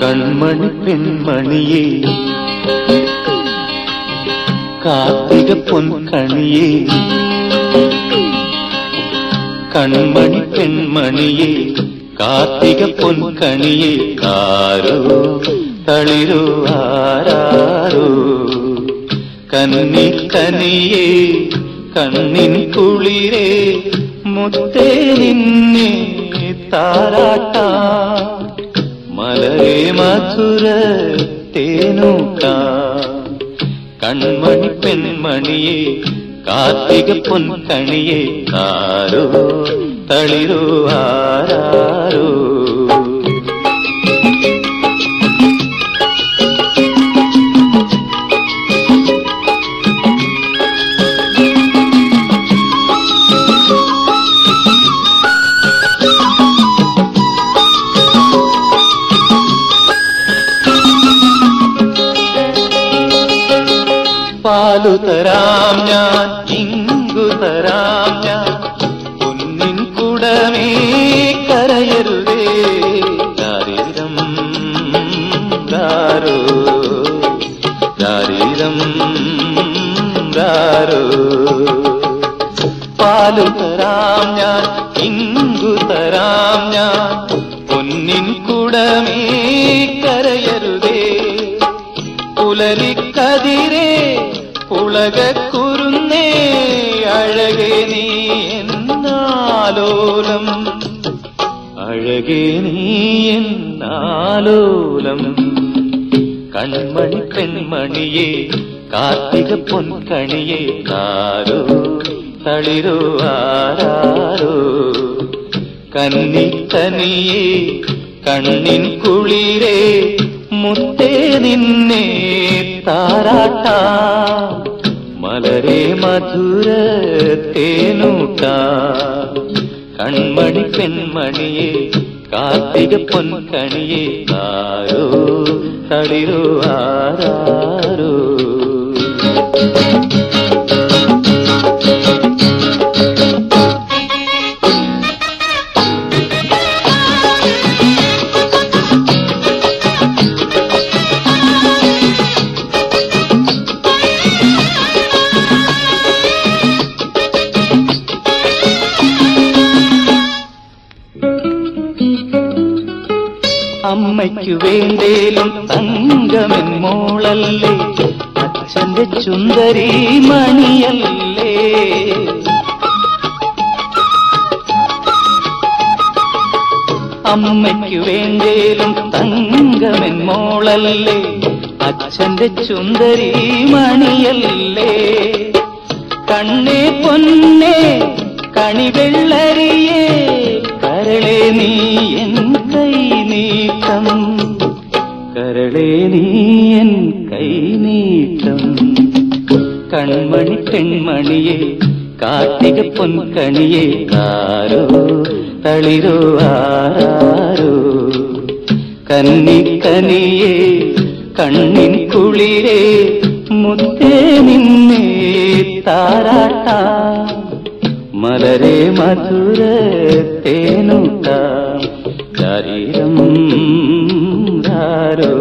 கண்மணி பெண்மணியே கார்த்திக பொன் கணியே കൺമണി പെൺമണിയെ കാർത്തിക പൊൻകണിയെ കാരോ തളിരോ ആരാരോ. കന്നി കനിയെ കണ്ണിൻ കുളിരേ മുത്തേ നിന്നെ താരാട്ട. മലരെ മധുര തേനൂട്ട. കൺമണി പെൺമണിയെ കാർത്തിക പൊൻകണിയെ താരോ തളിരോ ആരാരോ. തരാം ഞാൻ ഇങ്കു തരാം ഞാൻ. പൊന്നിൻ കുടമേ കരയരുതേ. ദാരിദ്രം ദാരോ. ദാരിദ്രം ദാരോ. പാലു തരാം ഞാൻ ഇങ്കു തരാം ഞാൻ. പൊന്നിൻ കുടമേ കരയരുതേ. പുലരിക്കതിരേ പുളകക്കുരുന്നേ അഴകേ നീ എന്നാലോലം. അഴകേ നീ എന്നാലോലം. കൺമണി പെൺമണിയെ കാർത്തിക പൊൻകണിയെ താരോ തളിരോ ആരാരോ. കന്നി തനിയെ കണ്ണിൻ കുളിരേ മുത്തേ നിന്നെ താരാട്ട. മലരെ മധുര തേനൂട്ട കൺമണി പെൺമണിയെ കാർത്തിക പൊൻകണിയെ ആരോ തളിരോ ആരാരോ. അമ്മയ്ക്കു വേണ്ടേലും തങ്കമൻ മോളല്ലേ അച്ഛന്റെ ചുന്ദരി മണിയല്ലേ? അമ്മയ്ക്കു വേണ്ടേലും തങ്കമൻ മോളല്ലേ അച്ഛന്റെ ചുന്ദരി മണിയല്ലേ? കണ്ണേ പൊന്നേ കണിവെള്ളരിയേ കരളെ നീ എൻ കൈ നീട്ടം. കൺമണി പെൺമണിയെ കാർത്തിക പൊൻകണിയെ കാരോ തളിരോ ആരാരോ. കന്നി കനിയെ കണ്ണിൻ കുളിരേ മുത്തേ നിന്നെ താരാട്ട. മലരെ മധുര തേനൂട്ട ശരീരം ധാരോ.